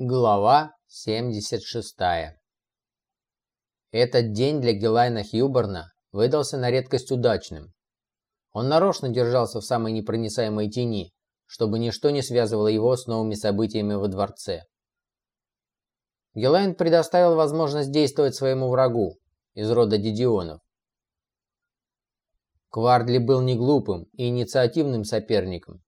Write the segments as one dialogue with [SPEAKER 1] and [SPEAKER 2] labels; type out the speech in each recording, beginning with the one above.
[SPEAKER 1] Глава 76 Этот день для Гелайна Хьюберна выдался на редкость удачным. Он нарочно держался в самой непроницаемой тени, чтобы ничто не связывало его с новыми событиями во дворце. Гелайн предоставил возможность действовать своему врагу из рода Дидионов. Квардли был не глупым и инициативным соперником.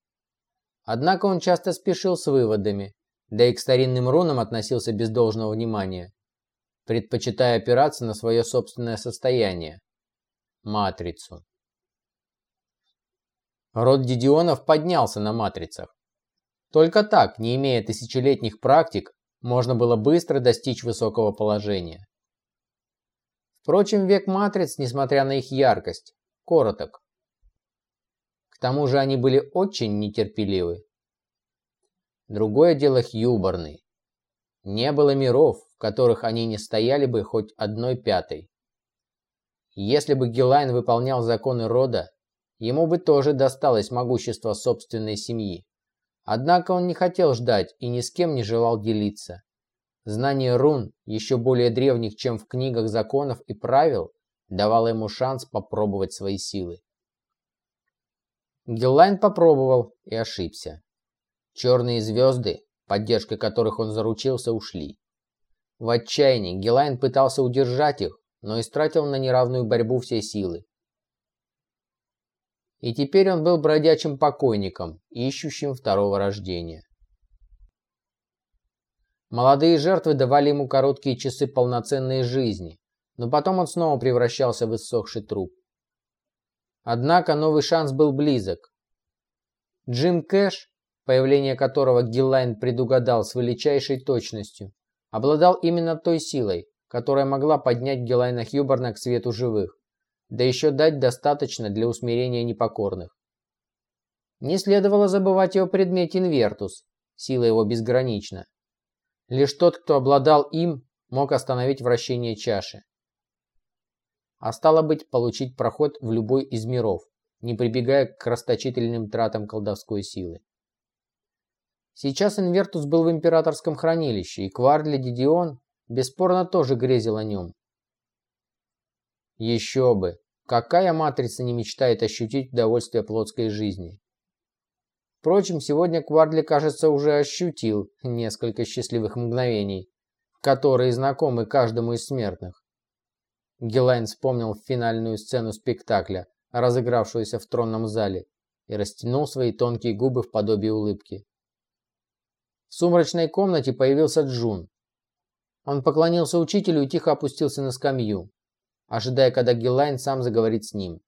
[SPEAKER 1] Однако он часто спешил с выводами, да и к старинным рунам относился без должного внимания, предпочитая опираться на свое собственное состояние – матрицу. Род Дидионов поднялся на матрицах. Только так, не имея тысячелетних практик, можно было быстро достичь высокого положения. Впрочем, век матриц, несмотря на их яркость, короток. К тому же они были очень нетерпеливы. Другое дело Хьюборны. Не было миров, в которых они не стояли бы хоть одной пятой. Если бы Гелайн выполнял законы рода, ему бы тоже досталось могущество собственной семьи. Однако он не хотел ждать и ни с кем не желал делиться. Знание рун, еще более древних, чем в книгах законов и правил, давало ему шанс попробовать свои силы. Геллайн попробовал и ошибся. Черные звезды, поддержкой которых он заручился, ушли. В отчаянии Гелайн пытался удержать их, но истратил на неравную борьбу все силы. И теперь он был бродячим покойником, ищущим второго рождения. Молодые жертвы давали ему короткие часы полноценной жизни, но потом он снова превращался в иссохший труп. Однако новый шанс был близок. Джим Кэш появление которого Гиллайн предугадал с величайшей точностью, обладал именно той силой, которая могла поднять Гиллайна Хьюборна к свету живых, да еще дать достаточно для усмирения непокорных. Не следовало забывать его предмет Инвертус, сила его безгранична. Лишь тот, кто обладал им, мог остановить вращение чаши. А стало быть, получить проход в любой из миров, не прибегая к расточительным тратам колдовской силы. Сейчас Инвертус был в императорском хранилище, и Квардли Дидион бесспорно тоже грезил о нем. Еще бы! Какая матрица не мечтает ощутить удовольствие плотской жизни? Впрочем, сегодня Квардли, кажется, уже ощутил несколько счастливых мгновений, которые знакомы каждому из смертных. Гелайн вспомнил финальную сцену спектакля, разыгравшуюся в тронном зале, и растянул свои тонкие губы в подобие улыбки. В сумрачной комнате появился Джун. Он поклонился учителю и тихо опустился на скамью, ожидая, когда Гиллайн сам заговорит с ним.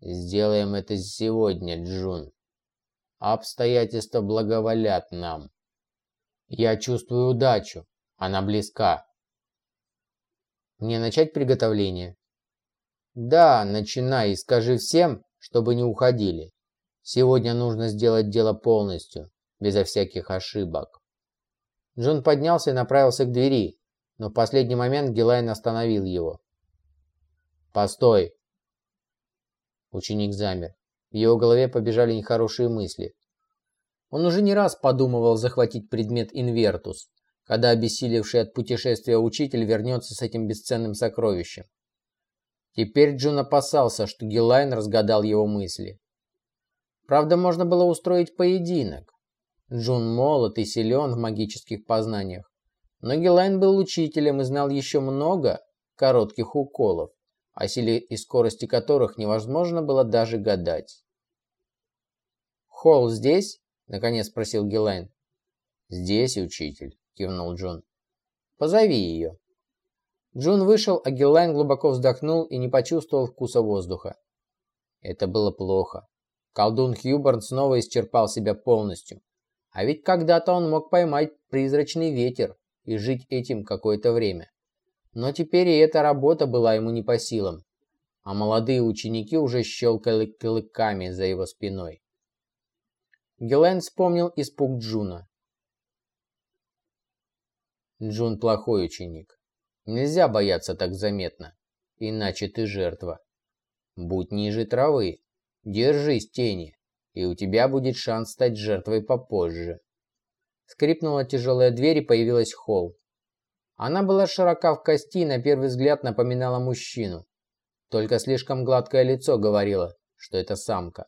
[SPEAKER 1] «Сделаем это сегодня, Джун. Обстоятельства благоволят нам. Я чувствую удачу. Она близка. Мне начать приготовление?» «Да, начинай и скажи всем, чтобы не уходили. Сегодня нужно сделать дело полностью безо всяких ошибок. Джон поднялся и направился к двери, но в последний момент Гилайн остановил его. «Постой!» Ученик замер. В его голове побежали нехорошие мысли. Он уже не раз подумывал захватить предмет Инвертус, когда обессилевший от путешествия учитель вернется с этим бесценным сокровищем. Теперь Джун опасался, что Гилайн разгадал его мысли. Правда, можно было устроить поединок, Джун молод и силен в магических познаниях. Но Гелайн был учителем и знал еще много коротких уколов, о силе и скорости которых невозможно было даже гадать. «Холл здесь?» – наконец спросил Гелайн. «Здесь, учитель», – кивнул Джун. «Позови ее». Джун вышел, а Гелайн глубоко вздохнул и не почувствовал вкуса воздуха. Это было плохо. Колдун Хьюборн снова исчерпал себя полностью. А ведь когда-то он мог поймать призрачный ветер и жить этим какое-то время. Но теперь и эта работа была ему не по силам, а молодые ученики уже щелкали клыками за его спиной. Гелен вспомнил испуг Джуна. Джун плохой ученик. Нельзя бояться так заметно, иначе ты жертва. Будь ниже травы, держись тени и у тебя будет шанс стать жертвой попозже. Скрипнула тяжелая дверь и появилась Холл. Она была широка в кости и на первый взгляд напоминала мужчину. Только слишком гладкое лицо говорило, что это самка,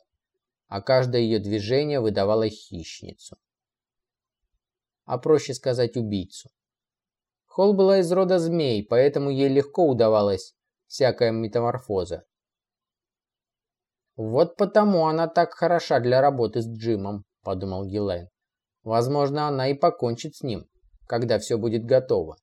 [SPEAKER 1] а каждое ее движение выдавало хищницу. А проще сказать убийцу. Холл была из рода змей, поэтому ей легко удавалась всякая метаморфоза. «Вот потому она так хороша для работы с Джимом», – подумал Гилайн. «Возможно, она и покончит с ним, когда все будет готово».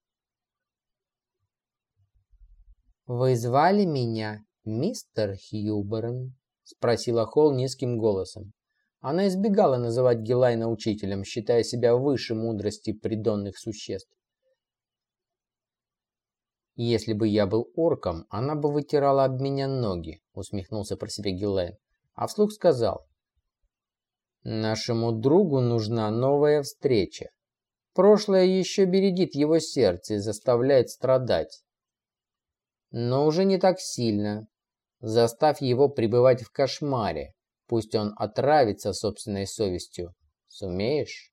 [SPEAKER 1] «Вы звали меня мистер Хьюберн?» – спросила Холл низким голосом. Она избегала называть Гилайна учителем, считая себя выше мудрости придонных существ. «Если бы я был орком, она бы вытирала об меня ноги», – усмехнулся про себя Гилайн, а вслух сказал. «Нашему другу нужна новая встреча. Прошлое еще бередит его сердце и заставляет страдать но уже не так сильно. Заставь его пребывать в кошмаре. Пусть он отравится собственной совестью. Сумеешь?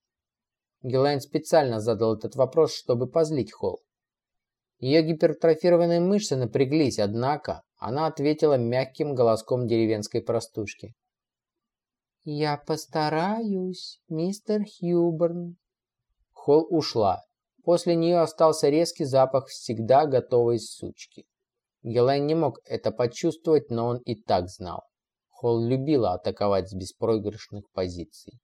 [SPEAKER 1] Гелайн специально задал этот вопрос, чтобы позлить Холл. Ее гипертрофированные мышцы напряглись, однако она ответила мягким голоском деревенской простушки. «Я постараюсь, мистер Хьюберн». Холл ушла. После нее остался резкий запах всегда готовой сучки. Гелайн не мог это почувствовать, но он и так знал. Холл любила атаковать с беспроигрышных позиций.